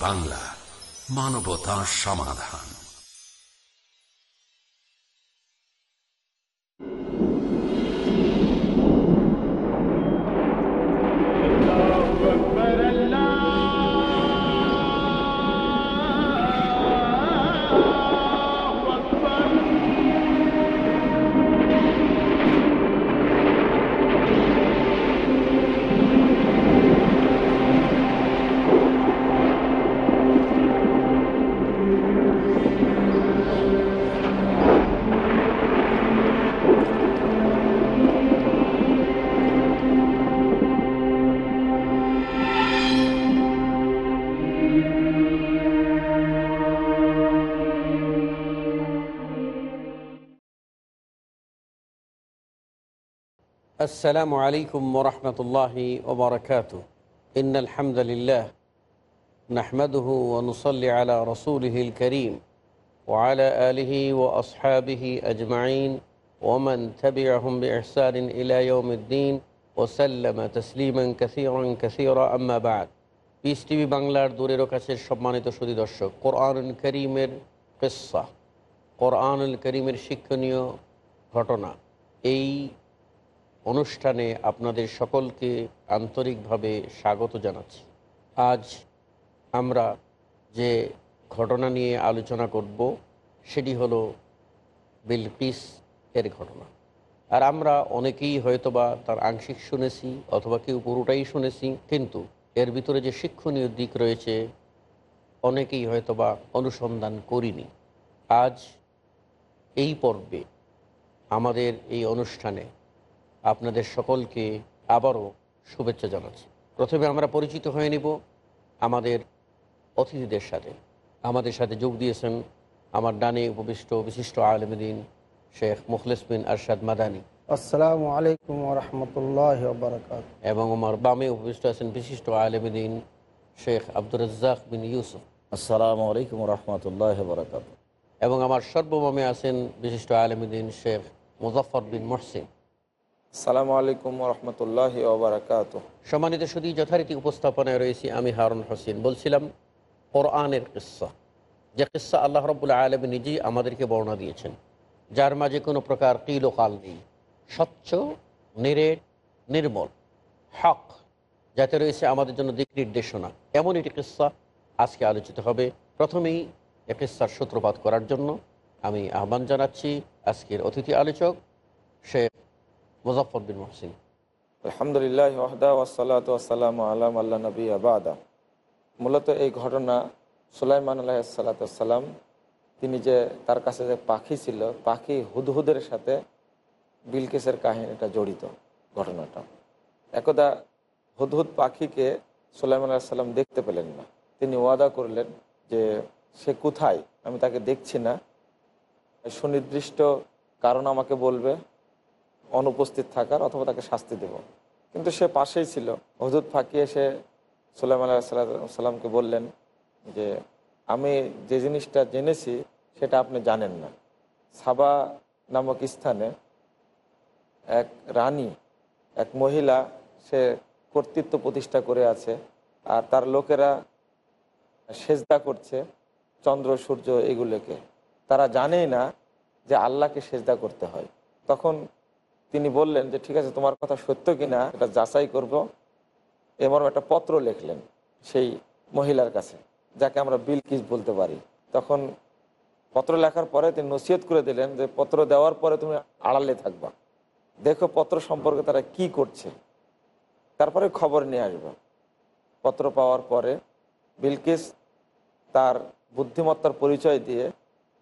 বাংলা মানবতা সমাধান। السلام عليكم ورحمة الله وبركاته إن الحمد لله نحمده ونصلي على رسوله الكريم وعلى آله وأصحابه أجمعين ومن تبعهم بإحسان إلى يوم الدين وسلم تسليما كثيرا كثيرا أما بعد piece TV বাংলার দূরের ও কাছের সম্মানিত সুদী দর্শক কোরআনুল করিমের কিস্সা কোরআনুল করিমের শিক্ষণীয় ঘটনা এই অনুষ্ঠানে আপনাদের সকলকে আন্তরিকভাবে স্বাগত জানাচ্ছি। আজ আমরা যে ঘটনা নিয়ে আলোচনা করব, সেটি হলো বিলকিস এর ঘটনা। আর আমরা অনেকেই হয়তোবা তার আংশিক শুনেছি অথবা কেউ পুরোটাই শুনেছি, কিন্তু এর ভিতরে যে শিক্ষণীয় দিক রয়েছে, অনেকেই হয়তোবা অনুসন্ধান করিনি। আজ এই পর্বে আমাদের এই অনুষ্ঠানে আপনাদের সকলকে আবারও শুভেচ্ছা জানাচ্ছি। প্রথমে আমরা পরিচিত হয়ে নিব আমাদের অতিথিদের সাথে। আমাদের সাথে যোগ দিয়েছেন আমার ডানে উপবিষ্ট বিশিষ্ট আলমদিন শেখ মুখলেস বিন আরশাদ মাদানী। আসসালামু আলাইকুম রহমতুল্লাহ বারকাত এবং আমার বামে উপবিষ্ট আছেন বিশিষ্ট আলমদিন শেখ আব্দুর রাজ্জাক বিন ইউসুফ। আসসালামু আলাইকুম রহমতুল্লাহ বরকাত এবং আমার সর্ববামে আছেন বিশিষ্ট আলমদিন শেখ মুজফর বিন মহসিন। সালামু আলাইকুম রহমতুল্লাহ ওবরাকাত সম্মানিত শুধু যথারীতি উপস্থাপনায় রয়েছি আমি হারুন হোসেন। বলছিলাম, কোরআনের কিস্সা, যে কিস্সা আল্লাহ রব্বুল্লা আলম নিজেই আমাদেরকে বর্ণনা দিয়েছেন, যার মাঝে কোনো প্রকার কিল ও কাল নেই। স্বচ্ছ, নিরেট, নির্মল, হক, যাতে রয়েছে আমাদের জন্য দিক নির্দেশনা। এমন একটি কিস্সা আজকে আলোচিত হবে। প্রথমেই এ কিস্সার সূত্রপাত করার জন্য আমি আহ্বান জানাচ্ছি আজকের অতিথি আলোচক শেখ মুজফর বিন মহসিন। আলহামদুলিল্লাহ ওহদা ওয়াসালাম আলাম আল্লাহ নবী আবাদা মূলত এই ঘটনা সুলাইমান আল্লাহ সাল্লাতাম তিনি যে তার কাছে যে পাখি ছিল, পাখি হুদহুদের সাথে বিলকেসের কাহিনীটা জড়িত ঘটনাটা। একদা হুদহুদ পাখিকে সুলাইমান আল্লাহ সাল্লাম দেখতে পেলেন না। তিনি ওয়াদা করলেন যে সে কোথায়? আমি তাকে দেখছি না। সুনির্দিষ্ট কারণ আমাকে বলবে। অনুপস্থিত থাকার অথবা তাকে শাস্তি দেব। কিন্তু সে পাশেই ছিল। হজুদ ফাঁকি এসে সোলাইম আল্লাহ সাল্লামকে বললেন যে, আমি যে জিনিসটা জেনেছি, সেটা আপনি জানেন না। সাবা নামক স্থানে এক রানী, এক মহিলা, সে কর্তৃত্ব প্রতিষ্ঠা করে আছে আর তার লোকেরা সেজদা করছে চন্দ্র, সূর্য এগুলোকে। তারা জানেই না যে আল্লাহকে সেজদা করতে হয়। তখন তিনি বললেন যে ঠিক আছে তোমার কথা সত্য কিনা এটা যাচাই করব। এমন একটা পত্র লিখলেন সেই মহিলার কাছে যাকে আমরা বিলকিস বলতে পারি। তখন পত্র লেখার পরে তিনি নসিহত করে দিলেন যে পত্র দেওয়ার পরে তুমি আড়ালে থাকবা। দেখো পত্র সম্পর্কে তারা কি করছে। তারপরে খবর নিয়ে আসবা। পত্র পাওয়ার পরে বিলকিস তার বুদ্ধিমত্তার পরিচয় দিয়ে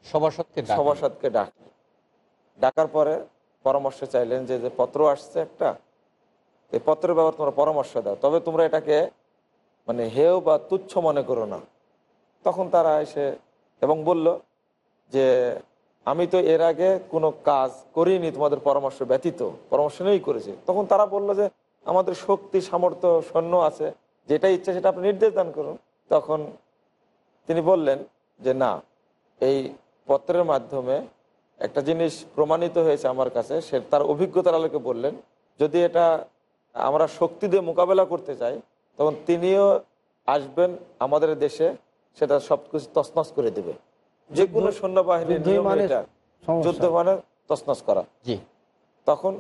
সভাসদকে। সভাসদকে ডাকলেন। ডাকার পরে পরামর্শ চাইলেন যে যে পত্র আসছে একটা, এই পত্রের ব্যাপারে তোমরা পরামর্শ দাও। তবে তোমরা এটাকে মানে হেও বা তুচ্ছ মনে করো না। তখন তারা এসে, এবং বলল যে, আমি তো এর আগে কোনো কাজ করিনি তোমাদের পরামর্শ ব্যতীত, পরামর্শ নেই করেছি। তখন তারা বলল যে, আমাদের শক্তি, সামর্থ্য, সৈন্য আছে যেটা ইচ্ছা সেটা আপনি নির্দেশ দান করুন। তখন তিনি বললেন যে, না, এই পত্রের মাধ্যমে একটা জিনিস প্রমাণিত হয়েছে আমার কাছে সে তার অভিজ্ঞতার আলোকে বললেন যদি এটা আমরা শক্তি দিয়ে মোকাবেলা করতে চাই তখন তিনিও আসবেন আমাদের দেশে সেটা সবকিছু তসনস করে দেবে। যে কোনো সৈন্যবাহিনীর নিয়ম মানে। যুদ্ধ মানে তসনস করা। জি। তখন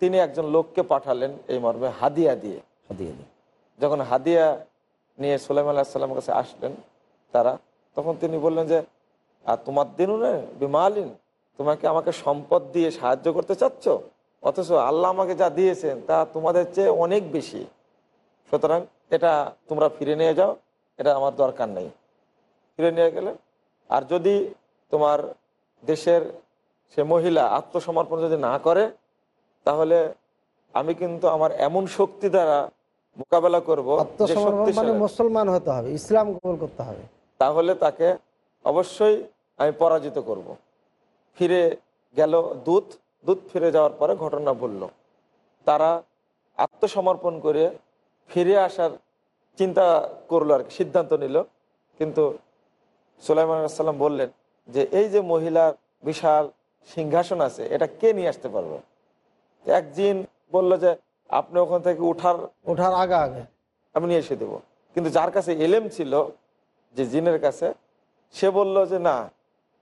তিনি একজন লোককে পাঠালেন এই মর্মে হাদিয়া দিয়ে। হাদিয়ে দিই যখন হাদিয়া নিয়ে সোলাইম আলাহিসাল্লামের কাছে আসলেন তারা তখন তিনি বললেন যে আর তোমার দিনও না বিমালিন তোমাকে আমাকে সম্পদ দিয়ে সাহায্য করতে চাচ্ছ? অথচ আল্লাহ আমাকে যা দিয়েছেন তা তোমাদের চেয়ে অনেক বেশি। সুতরাং এটা তোমরা ফিরে নিয়ে যাও এটা আমার দরকার নেই। ফিরে নিয়ে গেলে আর যদি তোমার দেশের সে মহিলা আত্মসমর্পণ যদি না করে তাহলে আমি কিন্তু আমার এমন শক্তি দ্বারা মোকাবেলা করব মানে মুসলমান হতে হবে ইসলাম কবুল করতে হবে। তাহলে তাকে অবশ্যই আমি পরাজিত করব। ফিরে গেল দূত। দূত ফিরে যাওয়ার পরে ঘটনা বলল তারা আত্মসমর্পণ করে ফিরে আসার চিন্তা করল আর কি, সিদ্ধান্ত নিল। কিন্তু সুলাইমান সাল্লাম বললেন যে এই যে মহিলার বিশাল সিংহাসন আছে এটা কে নিয়ে আসতে পারবে? এক জিন বলল যে আপনি ওখান থেকে উঠার ওঠার আগে আগে। আমি নিয়ে এসে দেবো। কিন্তু যার কাছে এলেম ছিল যে জিনের কাছে সে বলল যে না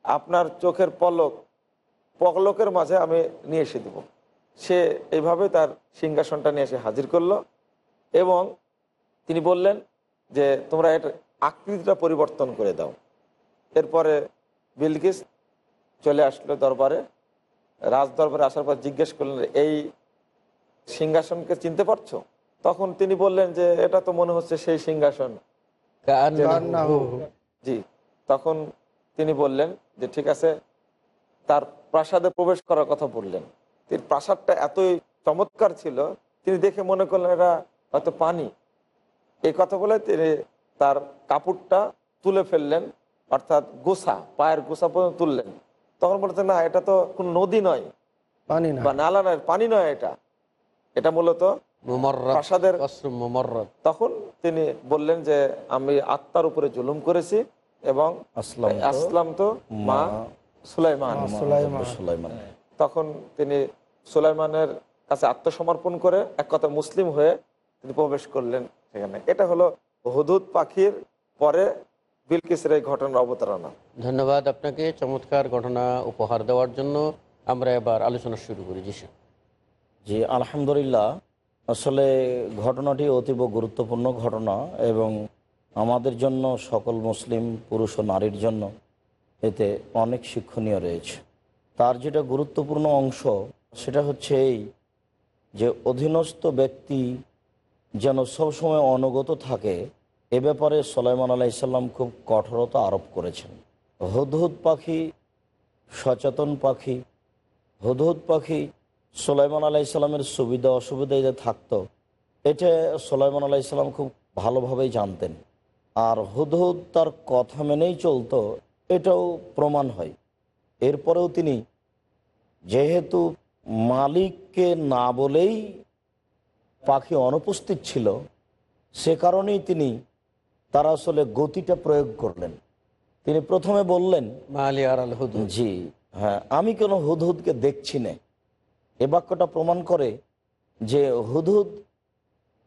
আপনার চোখের পলক পলকের মাঝে আমি নিয়ে এসে দেব। সে এইভাবে তার সিংহাসনটা নিয়ে এসে হাজির করল এবং তিনি বললেন যে তোমরা এর আকৃতিটা পরিবর্তন করে দাও। এরপরে বিলকিস চলে আসলো দরবারে। রাজ দরবারে আসার পর জিজ্ঞেস করলেন এই সিংহাসনকে চিনতে পারছ? তখন তিনি বললেন যে এটা তো মনে হচ্ছে সেই সিংহাসন। জি। তখন তিনি বললেন যে ঠিক আছে তার প্রাসাদে প্রবেশ করার কথা বললেন। তিনি প্রাসাদটা এতই চমৎকার ছিল তিনি দেখে মনে করলেন এটা হয়তো পানি। এই কথা বলে তিনি তার কাপড়টা তুলে ফেললেন অর্থাৎ গোসা পায়ের গোসা পর্যন্ত তুললেন। তখন বলতেন না এটা তো কোন নদী নয়। পানি না। বা নালা নয় পানি নয় এটা। এটা মূলত প্রাসাদের তখন তিনি বললেন যে আমি আত্মার উপরে জুলুম করেছি এবং আসলাম তো মা সুলাইমান। সুলাইমান। সুলাইমান। তখন তিনি সুলাইমানের কাছে আত্মসমর্পণ করে এক কথা মুসলিম হয়ে তিনি প্রবেশ করলেন সেখানে। এটা হলো হুদুদ পাখির পরে বিলকিসের এই ঘটনার অবতারণা। ধন্যবাদ আপনাকে। চমৎকার ঘটনা উপহার দেওয়ার জন্য আমরা এবার আলোচনা শুরু করি। জি স্যার। জি আলহামদুলিল্লাহ। আসলে ঘটনাটি অতীব গুরুত্বপূর্ণ ঘটনা এবং আমাদের জন্য সকল মুসলিম পুরুষ ও নারীর জন্য এতে অনেক শিক্ষণীয় রয়েছে। তার যেটা গুরুত্বপূর্ণ অংশ, সেটা হচ্ছে এই যে অধীনস্থ ব্যক্তি যেন সবসময় অনুগত থাকে, এ ব্যাপারে সোলাইমান আলাইসাল্লাম খুব কঠোরতা আরোপ করেছেন। হুদহুদ পাখি, সচেতন পাখি, হুদহুদ পাখি সোলাইমান আলাইসাল্লামের সুবিধা অসুবিধা যে থাকতো, এটা সোলাইমান আলাইসাল্লাম খুব ভালোভাবেই জানতেন। আর হুদহুদ তার কথা মেনেই চলতো এটাও প্রমাণ হয়। এরপরেও তিনি যেহেতু মালিককে না বলেই পাখি অনুপস্থিত ছিল সে কারণেই তিনি তার আসলে গতিটা প্রয়োগ করলেন। তিনি প্রথমে বললেন জি হ্যাঁ আমি কেন হুদহুদকে দেখছি না? এ বাক্যটা প্রমাণ করে যে হুদহুদ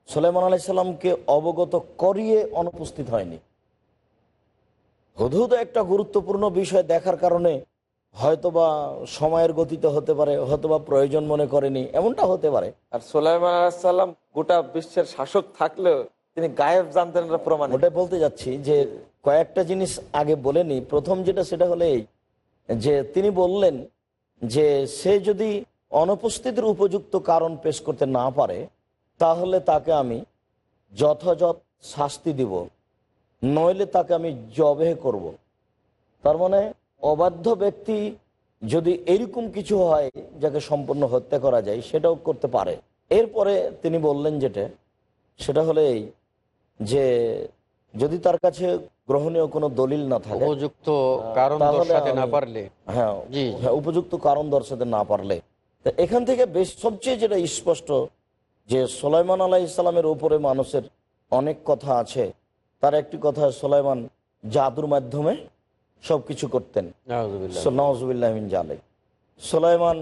সুলাইমান আলাইসাল্লামকে অবগত করিয়ে অনুপস্থিত হয়নি। হুদহুদ একটা গুরুত্বপূর্ণ বিষয় দেখার কারণে হয়তোবা সময়ের গতিতে হতে পারে হয়তোবা প্রয়োজন মনে করেনি এমনটা হতে পারে। আর সোলাইমান আলাহিসাল্লাম গোটা বিশ্বের শাসক থাকলেও তিনি গায়েব জানতেন প্রমাণ। ওটাই বলতে যাচ্ছি যে কয়েকটা জিনিস আগে বলেনি প্রথম যেটা সেটা হলো এই যে তিনি বললেন যে সে যদি অনুপস্থিতির উপযুক্ত কারণ পেশ করতে না পারে তাহলে তাকে আমি যথাযথ শাস্তি দিব। নইলে তাকে আমি জবে করব। তার মানে অবাধ্য ব্যক্তি যদি এরকম কিছু হয় যাকে সম্পূর্ণ হত্যা করা যায় সেটাও করতে পারে এরপরে তিনি বললেন যেটা সেটা হলো এই যে যদি তার কাছে গ্রহণীয় কোনো দলিল না থাকে উপযুক্ত কারণ দর্শাতে না পারলে হ্যাঁ। হ্যাঁ উপযুক্ত কারণ দর্শাতে না পারলে এখান থেকে বেশ সবচেয়ে যেটা স্পষ্ট যে সোলাইমান আলাহ ইসলামের উপরে মানুষের অনেক কথা আছে তার একটি কথা সোলাইমান জাদুর মাধ্যমে সব কিছু করতেন। নওয়াজবিল্লাহমিন জালে সোলাইমান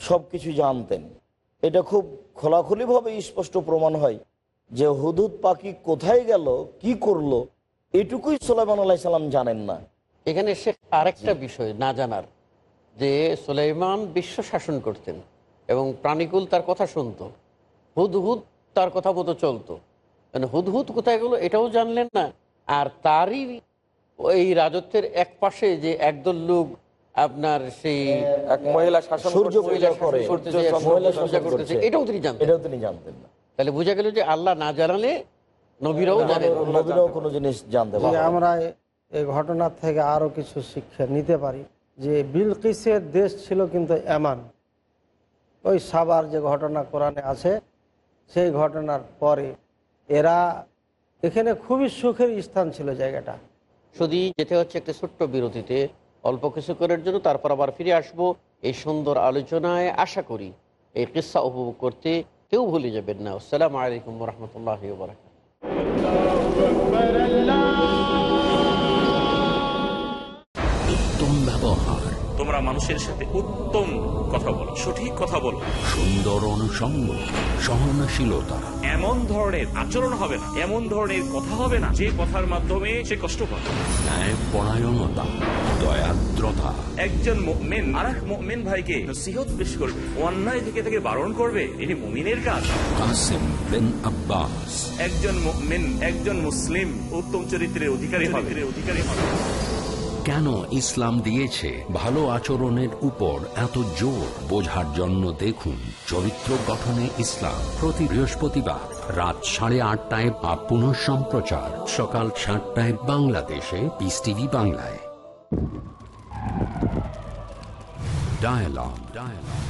সব কিছু জানতেন। এটা খুব খোলাখুলিভাবে স্পষ্ট প্রমাণ হয় যে হুদুদ পাখি কোথায় গেল কি করল এটুকুই সোলাইমান আল্লাহ সাল্লাম জানেন না। এখানে সে আরেকটা বিষয় না জানার যে সোলাইমান বিশ্ব শাসন করতেন এবং প্রাণীকুল তার কথা শুনতো হুদহুদ তার কথা মতো চলতো। মানে হুদহুদ কোথায় গেলো এটাও জানলেন না। আর তারই এই রাজত্বের এক পাশে যে একদল লোক আপনার সেই এক মহিলা সূর্য পূজা করতেছে। এটাও তিনি জানতেন। এটাও তিনি জানতেন না। তাহলে বোঝা গেল যে আল্লাহ না জানালে নবীরাও জানেন। নবীরাও কোনো জিনিস জানতে পারে আমরা এই ঘটনা থেকে আরও কিছু শিক্ষা নিতে পারি। যে বিলকিসের দেশ ছিল কিন্তু এমান। ওই সাবার যে ঘটনা কোরআনে আছে সেই ঘটনার পরে এরা এখানে খুবই সুখের স্থান ছিল জায়গাটা। শুধু যেতে হচ্ছে একটা ছোট্ট বিরতিতে অল্প কিছু করার জন্য তারপর আবার ফিরে আসব এই সুন্দর আলোচনায়। আশা করি এই কিস্সা উপভোগ করতে কেউ ভুলে যাবেন না। আসসালামু আলাইকুম রহমতুল্লাহ উত্তম ব্যবহার। তোমরা মানুষের সাথে উত্তম কথা বলো সঠিক কথা বলো। সুন্দর অনুষঙ্গ সহনশীলতা। এমন ধরনের আচরণ হবে না এমন ধরনের কথা হবে না যে কথার মাধ্যমে সে কষ্ট পাবে দয়াদ্রতা। একজন মেন আর এক মেন ভাইকে নসিহত পেশ করবে অন্যায় থেকে থেকে বারণ করবে এটি মুমিনের কাজ। কাসেম বিন আব্বাস। একজন মেন একজন মুসলিম উত্তম চরিত্রের অধিকারী হবে। অধিকারী হবে। কেন ইসলাম দিয়েছে ভালো আচরণের উপর এত জোর বোঝার জন্য দেখুন চরিত্র গঠনে ইসলাম প্রতি বৃহস্পতিবার রাত সাড়ে আটটায় বা পুনঃ সম্প্রচার সকাল সাতটায় বাংলাদেশে পিস টিভি বাংলায় Dialogue. Dialogue.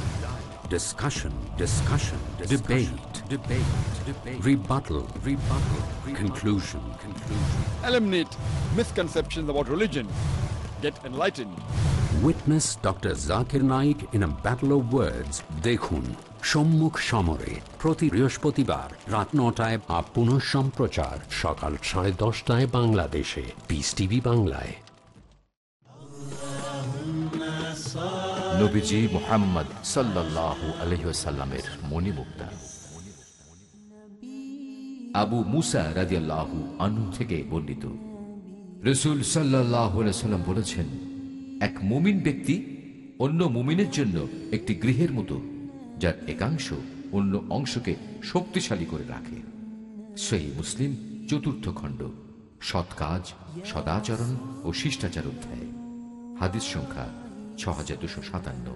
Discussion. Discussion. Debate. Debate. Debate. Rebuttal. Rebuttal. Rebuttal. Conclusion. Conclusion. eliminate misconceptions about religion, get enlightened. Witness Dr. Zakir Naik in a battle of words. দেখুন সম্মুখ সমরে প্রতি বৃহস্পতিবার রাত নটায় বা পুনঃ সম্প্রচার সকাল সাড়ে দশটায় বাংলাদেশে পিস টিভি বাংলায় নবীজি মোহাম্মদ সাল্লাহ আলহ্লামের মণিমুক্তা আবু মুসা রাজিয়াল্লাহু আনু থেকে বর্ণিত রসুল সাল্লাম বলেছেন, এক মুমিন ব্যক্তি অন্য মুমিনের জন্য একটি গৃহের মতো, যার একাংশ অন্য অংশকে শক্তিশালী করে রাখে। সেই মুসলিম চতুর্থ খণ্ড, সৎ কাজ, সদাচরণ ও শিষ্টাচার অধ্যায়, হাদিস সংখ্যা ছ হাজার দুশো সাতান্ন।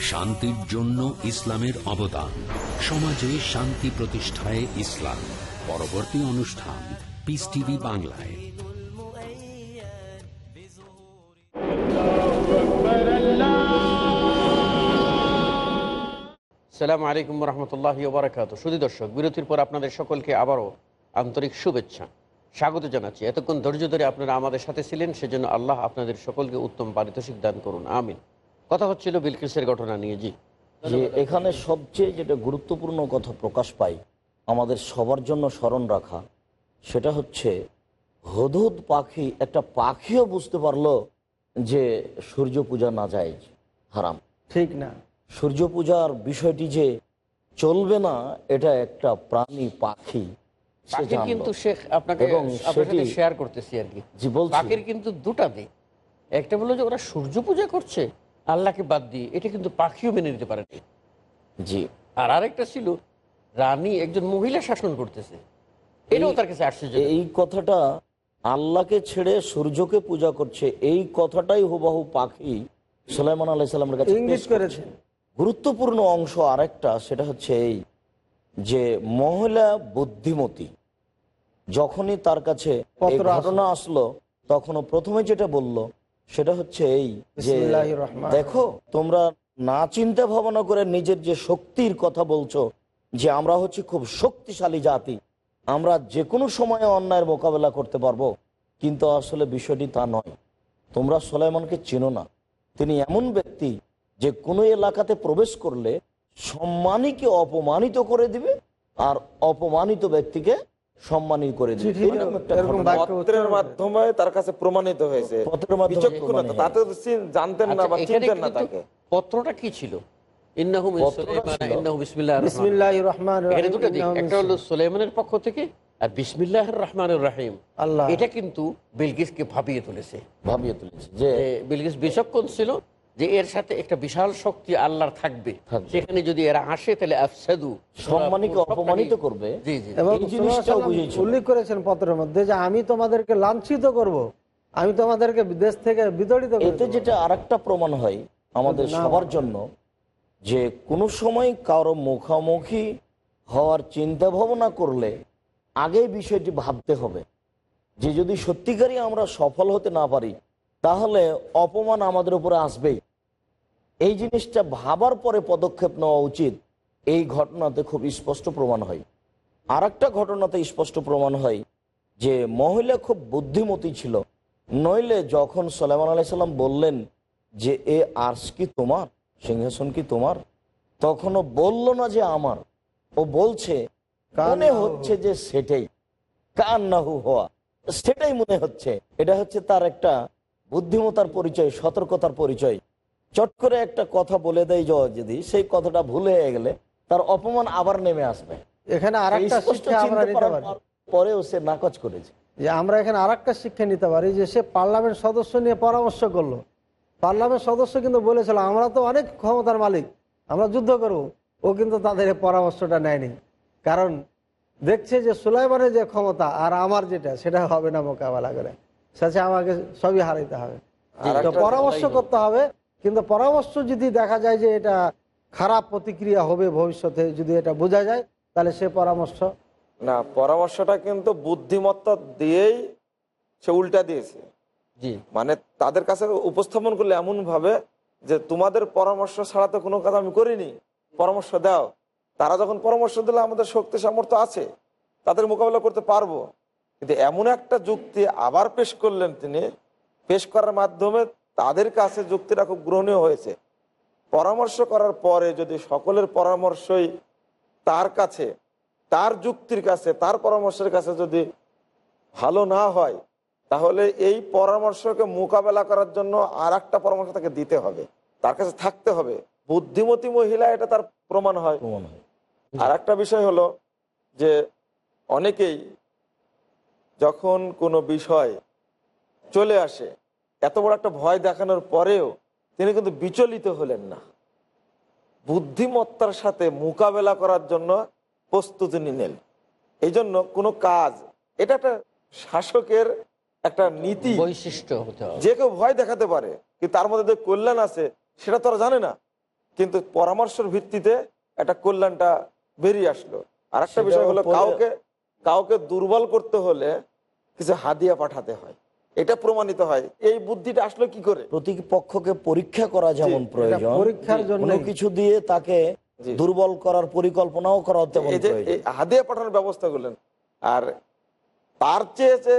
শান্তির জন্য ইসলামের অবদান। সমাজে শান্তি প্রতিষ্ঠায় ইসলাম। পরবর্তী অনুষ্ঠান পিস টিভি বাংলায়। সালাম আলাইকুম রহমতুল্লাহ বারাকাত শুধু দর্শক, বিরতির পর আপনাদের সকলকে আবারও আন্তরিক শুভেচ্ছা। স্বাগত জানাচ্ছি। এতক্ষণ ধৈর্য ধরে আপনারা আমাদের সাথে ছিলেন, সেজন্য আল্লাহ আপনাদের সকলকে উত্তম পারিতোষিক দান করুন। আমিন। কথা হচ্ছিল বিলকিসের ঘটনা নিয়ে জি। যে এখানে সবচেয়ে যেটা গুরুত্বপূর্ণ কথা প্রকাশ পাই আমাদের সবার জন্য স্মরণ রাখা সেটা হচ্ছে হদুদ পাখি একটা পাখিও বুঝতে পারল যে সূর্য পূজা না যায় হারাম। ঠিক না। সূর্য পূজার বিষয়টি যে চলবে না এটা একটা প্রাণী পাখি কিন্তু শেখ আপনাকে শেয়ার করতেছি আর কি। জি বলছি। পাখির কিন্তু দুটা দিক। একটা বলল যে ওরা সূর্য পূজা করছে আল্লাহকে বাদ দিয়ে এটা কিন্তু পাখিও মেনে নিতে পারে না। জি। আর আরেকটা ছিল রানী একজন মহিলা শাসন করতেছে। এটাও তার কাছে আশ্চর্য এই কথাটা আল্লাহকে ছেড়ে সূর্যকে পূজা করছে এই কথাটাই হুবাহু পাখি সুলাইমান আলাইসাল্লামের কাছে ইঙ্গিত পেশ করেছে। গুরুত্বপূর্ণ অংশ আরেকটা সেটা হচ্ছে এই যে মহিলা বুদ্ধিমতী যখনই তার কাছে। ঘটনা আসলো তখন প্রথমে যেটা বলল সেটা হচ্ছে এই যে দেখো তোমরা না চিন্তা ভাবনা করে নিজের যে শক্তির কথা বলছো যে আমরা হচ্ছে খুব শক্তিশালী জাতি আমরা যে কোনো সময়ে অন্যায়ের মোকাবেলা করতে পারব কিন্তু আসলে বিষয়টি তা নয়। তোমরা সোলাইমানকে চেনো না। তিনি এমন ব্যক্তি যে কোনো এলাকাতে প্রবেশ করলে সম্মানীকে অপমানিত করে দিবে আর অপমানিত ব্যক্তিকে সম্মানিত করে মাধ্যমে তার কাছে প্রমাণিত হয়েছে। জানতেন না আচ্ছা, বা চিনতেন না তাকে। পত্রটা কি ছিল? ইন্নাহু পত্রটা সুলাইমান, ছিল- ইন্নাহু বিসমিল্লাহির রহমানির বিসমিল্লাহ রহমান এখানে দুটো দিক। একটা হলো সুলাইমানের পক্ষ থেকে আর বিসমিল্লাহির রহমানির রহিম। আল্লাহ। এটা কিন্তু বিলকিসকে ভাবিয়ে তুলেছে। ভাবিয়ে তুলেছে যে বিলকিস বিচক্ষণ ছিল যে এর সাথে একটা বিশাল শক্তি আল্লাহর থাকবে। সেখানে যদি এরা আসে তাহলে আফসাদু সম্মানীকে অপমানিত করবে। এবং এই জিনিসটাও উল্লেখ করেছেন পত্রের মধ্যে যে আমি তোমাদেরকে লাঞ্ছিত করব। আমি তোমাদেরকে বিদেশ থেকে বিতাড়িত এতে যেটা আরেকটা প্রমাণ হয় আমাদের সবার জন্য যে কোনো সময় কারও মুখামুখি হওয়ার চিন্তা ভাবনা করলে আগে বিষয়টি ভাবতে হবে। যে যদি সত্যিকারই আমরা সফল হতে না পারি তাহলে অপমান আমাদের উপরে আসবেই। এই জিনিসটা ভাবার পরে পদক্ষেপ নেওয়া উচিত। এই ঘটনাতে খুব স্পষ্ট প্রমাণ হয়। আর একটা ঘটনাতে স্পষ্ট প্রমাণ হয় যে মহিলা খুব বুদ্ধিমতী ছিল। নইলে যখন সালেমান আলাইসাল্লাম বললেন যে এ আর্স কি তোমার? সিংহাসন কি তোমার? তখনও বলল না যে আমার। ও বলছে মনে কান্নাহু। হচ্ছে যে সেটাই। কান্নাহু হওয়া। সেটাই মনে হচ্ছে। এটা হচ্ছে তার একটা বুদ্ধিমতার পরিচয় সতর্কতার পরিচয়। চট করে একটা কথা বলে দেয় যদি সেই কথাটা ভুল হয়ে গেলে তার অপমান আবার নেমে আসবে। এখানে আর পরেও সে নাকচ করেছে। যে আমরা এখানে আর একটা শিক্ষা নিতে পারি যে সে পার্লামেন্ট সদস্য নিয়ে পরামর্শ করল। পার্লামেন্ট সদস্য কিন্তু বলেছিল আমরা তো অনেক ক্ষমতার মালিক আমরা যুদ্ধ করব। ও কিন্তু তাদের পরামর্শটা নেয়নি। কারণ দেখছে যে সুলাইমানের যে ক্ষমতা আর আমার যেটা সেটা হবে না মোকাবেলা করে। সাথে আমাকে সবই হারাইতে হবে। তো পরামর্শ করতে হবে কিন্তু পরামর্শ যদি দেখা যায় যে এটা খারাপ প্রতিক্রিয়া হবে ভবিষ্যতে যদি এটা বোঝা যায় তাহলে সে পরামর্শ। না পরামর্শটা কিন্তু বুদ্ধিমত্তা দিয়েই সে উল্টা দিয়েছে। জি। মানে তাদের কাছে উপস্থাপন করলে এমন ভাবে যে তোমাদের পরামর্শ ছাড়া তো কোনো কাজ আমি করিনি পরামর্শ দাও। তারা যখন পরামর্শ দিলে আমাদের শক্তি সামর্থ্য আছে তাদের মোকাবিলা করতে পারব। কিন্তু এমন একটা যুক্তি আবার পেশ করলেন তিনি পেশ করার মাধ্যমে তাদের কাছে যুক্তিটা খুব গ্রহণীয় হয়েছে। পরামর্শ করার পরে যদি সকলের পরামর্শই তার কাছে তার যুক্তির কাছে তার পরামর্শের কাছে যদি ভালো না হয় তাহলে এই পরামর্শকে মোকাবেলা করার জন্য আর একটা পরামর্শ তাকে দিতে হবে। তার কাছে থাকতে হবে। বুদ্ধিমতী মহিলা এটা তার প্রমাণ হয়। আর একটা বিষয় হলো যে অনেকেই যখন কোনো বিষয় চলে আসে এত বড় একটা ভয় দেখানোর পরেও তিনি কিন্তু বিচলিত হলেন না। বুদ্ধিমত্তার সাথে মোকাবেলা করার জন্য প্রস্তুতি নিলেন। এই জন্য কোনো কাজ এটা একটা শাসকের একটা নীতি। বৈশিষ্ট্য হতে যে কেউ ভয় দেখাতে পারে কিন্তু তার মধ্যে যে কল্যাণ আছে সেটা তারা জানে না। কিন্তু পরামর্শের ভিত্তিতে একটা কল্যাণটা বেরিয়ে আসলো। আর একটা বিষয় হলো কাউকে কাউকে দুর্বল করতে হলে কিছু হাদিয়া পাঠাতে হয়। এটা প্রমাণিত হয়। এই বুদ্ধিটা আসলো কি করে? প্রতিপক্ষকে পরীক্ষা করা যেমন প্রয়োজন। পরীক্ষার জন্য কিছু দিয়ে তাকে দুর্বল করার পরিকল্পনাও করা হাদিয়া পাঠানোর ব্যবস্থা করলেন। আর তার চেয়ে যে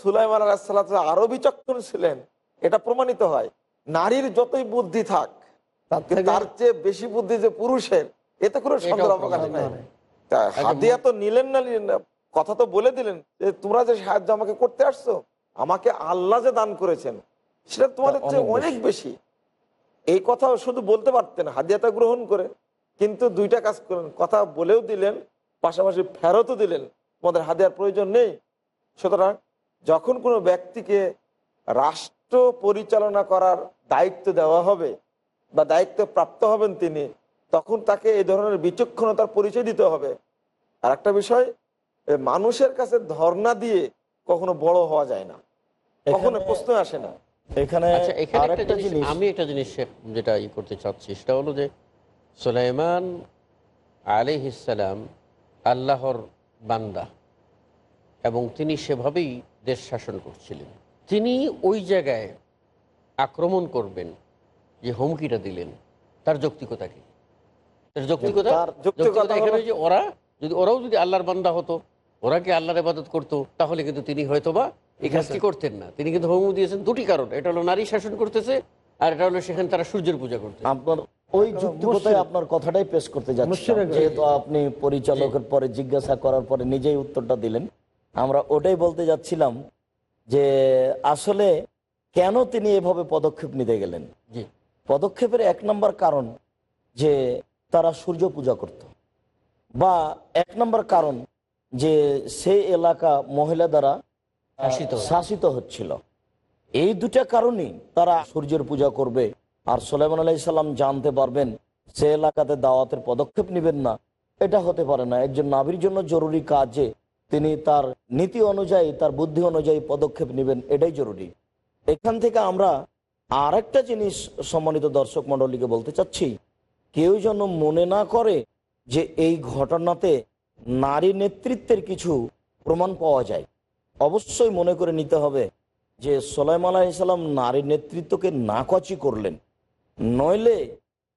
সুলাইমান আলাহিসাল্লাম আরও বিচক্ষণ ছিলেন এটা প্রমাণিত হয়। নারীর যতই বুদ্ধি থাক তার চেয়ে বেশি বুদ্ধি যে পুরুষের এতে কোনো সন্দেহ অবকাশ নাই। হাদিয়া তো নিলেন না নিলেন না। কথা তো বলে দিলেন যে তোমরা যে সাহায্য আমাকে করতে আসছো আমাকে আল্লাহ যে দান করেছেন সেটা তোমাদের চেয়ে অনেক বেশি। এই কথা শুধু বলতে পারতেন হাদিয়াটা গ্রহণ করে কিন্তু দুইটা কাজ করেন। কথা বলেও দিলেন পাশাপাশি ফেরতও দিলেন। তোমাদের হাদিয়ার প্রয়োজন নেই। সুতরাং যখন কোনো ব্যক্তিকে রাষ্ট্র পরিচালনা করার দায়িত্ব দেওয়া হবে বা দায়িত্ব প্রাপ্ত হবেন তিনি তখন তাকে এই ধরনের বিচক্ষণতার পরিচয় দিতে হবে। আর একটা বিষয় মানুষের কাছে ধর্ণা দিয়ে কখনো বড় হওয়া যায় না। কখনো প্রশ্ন আসে না। এখানে আচ্ছা আমি একটা জিনিস যেটা ই করতে চাচ্ছি সেটা হলো যে সুলাইমান আলিহিসাল্লাম আল্লাহর বান্দা এবং তিনি সেভাবেই দেশ শাসন করছিলেন। তিনি ওই জায়গায় আক্রমণ করবেন যে হুমকিটা দিলেন তার যৌক্তিকতা কি? তার যৌক্তিকতা যৌক্তিকতা যৌক্তিকতা এখানে যে ওরা যদি ওরাও যদি আল্লাহর বান্দা হতো ওরা কি আল্লাহর ইবাদত করতো? তাহলে কিন্তু তিনি হয়তোবা এই কাজটি করতেন না। তিনি কিন্তু হুমকি দিয়েছেন দুটি কারণ। এটা হলো নারী শাসন করতেছে আর এটা হলো সেখানে তারা সূর্যের পূজা করতে আপনার ওই যুক্তিকতায় আপনার কথাটাই পেশ করতে যাচ্ছি যেহেতু আপনি পরিচালকের পরে জিজ্ঞাসা করার পরে নিজেই উত্তরটা দিলেন আমরা ওটাই বলতে যাচ্ছিলাম যে আসলে কেন তিনি এভাবে পদক্ষেপ নিতে গেলেন? জি। পদক্ষেপের এক নম্বর কারণ যে তারা সূর্য পূজা করত। বা এক নম্বর কারণ যে সেই এলাকা মহিলা দ্বারা শাসিত। হচ্ছিল। এই দুটা কারণেই তারা সূর্যের পূজা করবে। আর সোলেমান আলাইসাল্লাম জানতে পারবেন সে এলাকাতে দাওয়াতের পদক্ষেপ নেবেন না। এটা হতে পারে না। একজন নাবির জন্য জরুরি কাজে তিনি তার নীতি অনুযায়ী তার বুদ্ধি অনুযায়ী পদক্ষেপ নেবেন। এটাই জরুরি। এখান থেকে আমরা আরেকটা জিনিস সম্মানিত দর্শক মণ্ডলীকে বলতে চাচ্ছি। কেউ যেন মনে না করে যে এই ঘটনাতে নারী নেতৃত্বের কিছু প্রমাণ পাওয়া যায়। অবশ্যই মনে করে নিতে হবে যে সোলাইম আলাইসাল্লাম নারী নেতৃত্বকে নাকচি করলেন। নইলে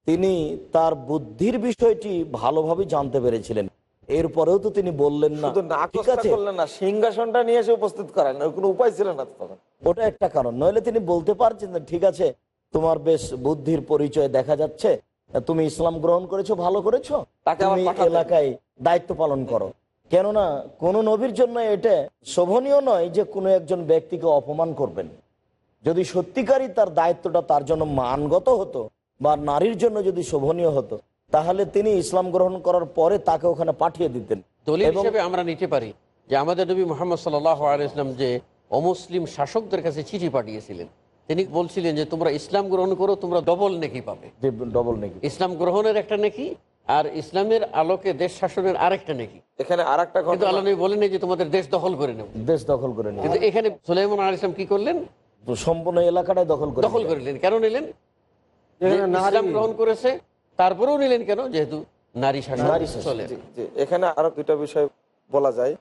তিনি তার বুদ্ধির বিষয়টি ভালোভাবে জানতে পেরেছিলেন। এরপরেও তো তিনি বললেন না ঠিক আছে। না সিংহাসনটা নিয়ে এসে উপস্থিত করেন কোনো উপায় ছিল না তখন। ওটা একটা কারণ। নইলে তিনি বলতে পারছেন ঠিক আছে তোমার বেশ বুদ্ধির পরিচয় দেখা যাচ্ছে তুমি ইসলাম গ্রহণ করেছ ভালো করেছ? তুমি এলাকায় দায়িত্ব পালন করো। কেননা কোন নবীর জন্য এটা শোভনীয় নয় যে কোনো একজন ব্যক্তিকে অপমান করবেন। যদি সত্যিকারই তার দায়িত্বটা তার জন্য মানগত হতো বা নারীর জন্য যদি শোভনীয় হতো তাহলে তিনি ইসলাম গ্রহণ করার পরে তাকে ওখানে পাঠিয়ে দিতেন। দলিল হিসেবে আমরা নিতে পারি যে আমাদের নবী মোহাম্মদ সাল্লাহ আলাইসলাম যে অমুসলিম শাসকদের কাছে চিঠি পাঠিয়েছিলেন। তিনি বলছিলেন যে তোমরা ইসলাম গ্রহণ করো তোমরা ডবল নেকি পাবে। ডবল নেকি। ইসলাম গ্রহণের একটা নেকি আর ইসলামের আলোকে দেশ শাসনের আরেকটা নেকি। এখানে আর একটা কিন্তু আল্লাহ বলেন যে তোমাদের দেশ দখল করে নেব। দেশ দখল করে নিয়ে কিন্তু এখানে সুলাইমান আল ইসলাম কি করলেন? সম্পূর্ণ এলাকাটাই দখল করে দখল করে নিলেন। কেন নিলেন? যে ইসলাম গ্রহণ করেছে তারপরেও নিলেন কেন? যেহেতু নারী শাসন চলে। এখানে আরও দুটা বিষয় বলা যায়।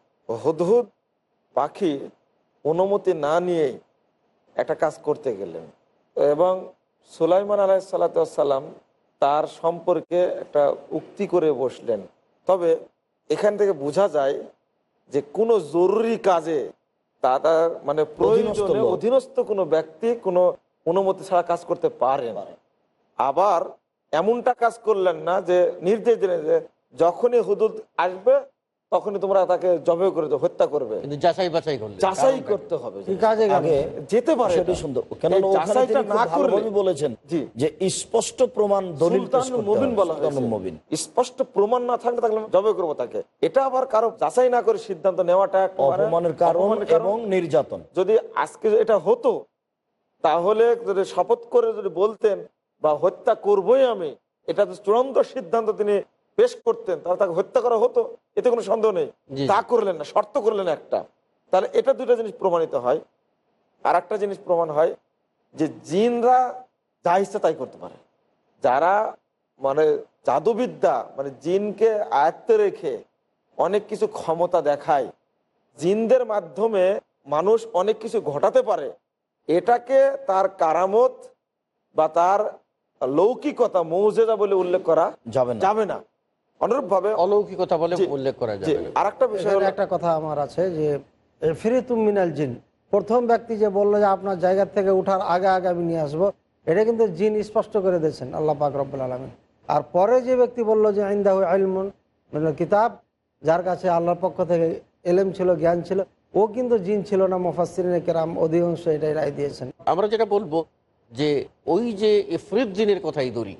হুদহুদ পাখি অনুমতি না নিয়েই একটা কাজ করতে গেলেন। এবং সুলাইমান আলাহ সাল্লাম তার সম্পর্কে একটা উক্তি করে বসলেন। তবে এখান থেকে বোঝা যায় যে কোনো জরুরি কাজে তার মানে প্রয়োজনে অধীনস্থ কোনো ব্যক্তি কোনো অনুমতি ছাড়া কাজ করতে পারে না। আবার এমনটা কাজ করলেন না যে নির্দেশ দিলেন যে যখনই হুদুদ আসবে তখনই তোমরা তাকে জবে করে দেবে, হত্যা করবে। কিন্তু যাচাই বাছাই করলেন যাচাই করতে হবে কাজে আগে যেতে পারে সেটাই এটা। সুন্দর। কেন যাচাইটা না করলে বলেছেন যে স্পষ্ট প্রমাণ দলিল পেশ মুবিন বলা মুবিন। স্পষ্ট প্রমাণ না থাকলে তাহলে জবে করব তাকে। এটা আবার কারও যাচাই না করে সিদ্ধান্ত নেওয়াটা অপমানের কারণ। এবং নির্যাতন। যদি আজকে এটা হতো তাহলে যদি শপথ করে যদি বলতেন বা হত্যা করবই আমি এটা তো চূড়ান্ত সিদ্ধান্ত তিনি পেশ করতেন তাহলে তাকে হত্যা করা হতো এতে কোনো সন্দেহ নেই। তা করলেন না শর্ত করলেন একটা। তাহলে এটা দুটো জিনিস প্রমাণিত হয়। আর একটা জিনিস প্রমাণ হয় যে জিনরা যা ইচ্ছা তাই করতে পারে। যারা মানে জাদুবিদ্যা মানে জিনকে আয়ত্তে রেখে অনেক কিছু ক্ষমতা দেখায় জিনদের মাধ্যমে মানুষ অনেক কিছু ঘটাতে পারে এটাকে তার কারামত বা তার লৌকিকতা মৌজেদা বলে উল্লেখ করা যাবে যাবে না। অনুরূপ ভাবে অলৌকিকতা বলে উল্লেখ করা যাবে না। আর একটা বিষয় একটা কথা আমার আছে যে ফিরিতুম মিনাল জিন। প্রথম ব্যক্তি যে বলল যে আপনার জায়গা থেকে উঠার আগে আগে আমি নিয়ে আসব এটা কিন্তু জিন স্পষ্ট করে দিয়েছেন আল্লাহ পাক রব্বুল আলমিন। আর পরে যে ব্যক্তি বলল যে আইন্দাহ আলমুন মানে কিতাব যার কাছে আল্লাহর পক্ষ থেকে এলেম ছিল জ্ঞান ছিল ও কিন্তু জিন ছিল না মোফাসিরিন কেরাম অধিকাংশ এটাই রায় দিয়েছেন। আমরা যেটা বলব যে ওই যে ইফরিদ্দিনের কথাই ধরি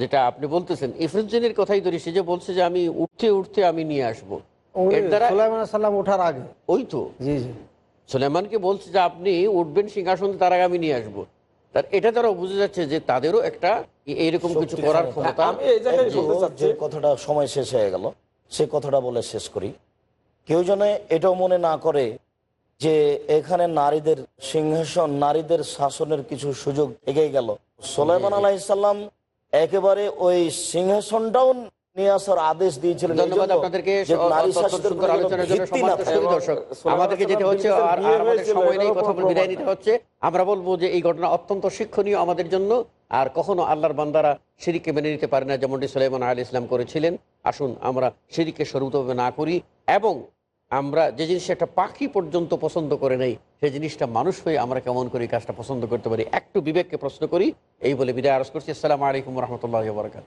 যেটা আপনি বলতেছেন ইফরিদ্দিনের কথাই ধরি সে যে বলছে যে আমি উঠতে উঠতে আমি নিয়ে আসব। এর দ্বারা সুলাইমান সাল্লাম ওঠার আগে। ওই তো। জি জি। সুলেমানকে বলছে যে আপনি উঠবেন সিংহাসন তার আগে আমি নিয়ে আসব। তার এটা দ্বারা বোঝা যাচ্ছে যে তাদেরও একটা এইরকম কিছু করার ক্ষমতা আমি এই জায়গায় একটু বলতে চাচ্ছি যে কথাটা সময় শেষ হয়ে গেল সে কথাটা বলে শেষ করি। কেউ যেন এটাও মনে না করে যে এখানে নারীদের সিংহাসন নারীদের শাসনের কিছু সুযোগ এগিয়ে গেল। সোলাইমান আলাহিসাল্লাম একেবারে ওই সিংহাসনটাও নিয়ে আসার আদেশ দিয়েছিলেন। ধন্যবাদ আপনাদেরকে যে নারী অত্যন্ত শাসিতের সুন্দর প্রতি আলোচনার জন্য ভিত্তি না সম্মানিত থাকে। সুধী দর্শক আমাদেরকে যেতে হচ্ছে আর আমাদের সময় নেই কথা বলে বিদায় নিতে হচ্ছে। আমরা বলব যে এই ঘটনা অত্যন্ত শিক্ষণীয় আমাদের জন্য আর কখনো আল্লাহর বান্দারা সিরিকে মেনে নিতে পারে না যেমনটি সুলাইমান আলী ইসলাম করেছিলেন। আসুন আমরা সিরিকে স্বরূপভাবে না করি এবং আমরা যে জিনিসটা একটা পাখি পর্যন্ত পছন্দ করে নেই, সেই জিনিসটা মানুষ হয়ে আমরা কেমন করে কাজটা পছন্দ করতে পারি? একটু বিবেককে প্রশ্ন করি, এই বলে বিদায় আরজ করছি। আসসালামু আলাইকুম রহমতুল্লাহ বরকাত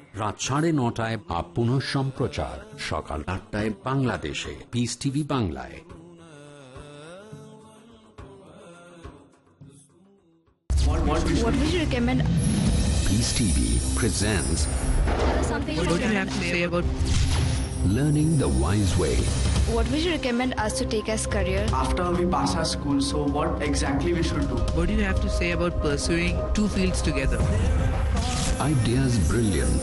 রাত সাড়ে নটায় বা পুনঃ সম্প্রচার সকাল আটটায় বাংলাদেশে পিস টিভি বাংলায় What would you recommend? Peace TV presents Something what do you have to say about Learning the Wise Way. what would you recommend us to take as career? after we pass our school so what exactly we should do What do you have to say about pursuing two fields together? Ideas brilliant.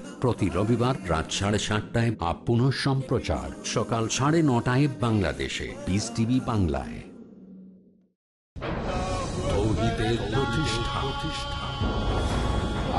প্রতি রবিবার রাত সাড়ে সাতটায় বা পুনঃ সম্প্রচার সকাল সাড়ে নটায় বাংলাদেশে। বিস টিভি বাংলায়। প্রতিষ্ঠা।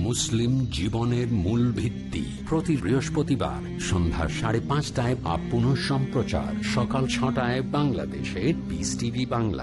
মুসলিম জীবনের মূল ভিত্তি। প্রতি বৃহস্পতিবার সন্ধ্যা সাড়ে পাঁচটায় পুনঃ সম্প্রচার সকাল ছটায় বাংলাদেশে পিস টিভি বাংলা।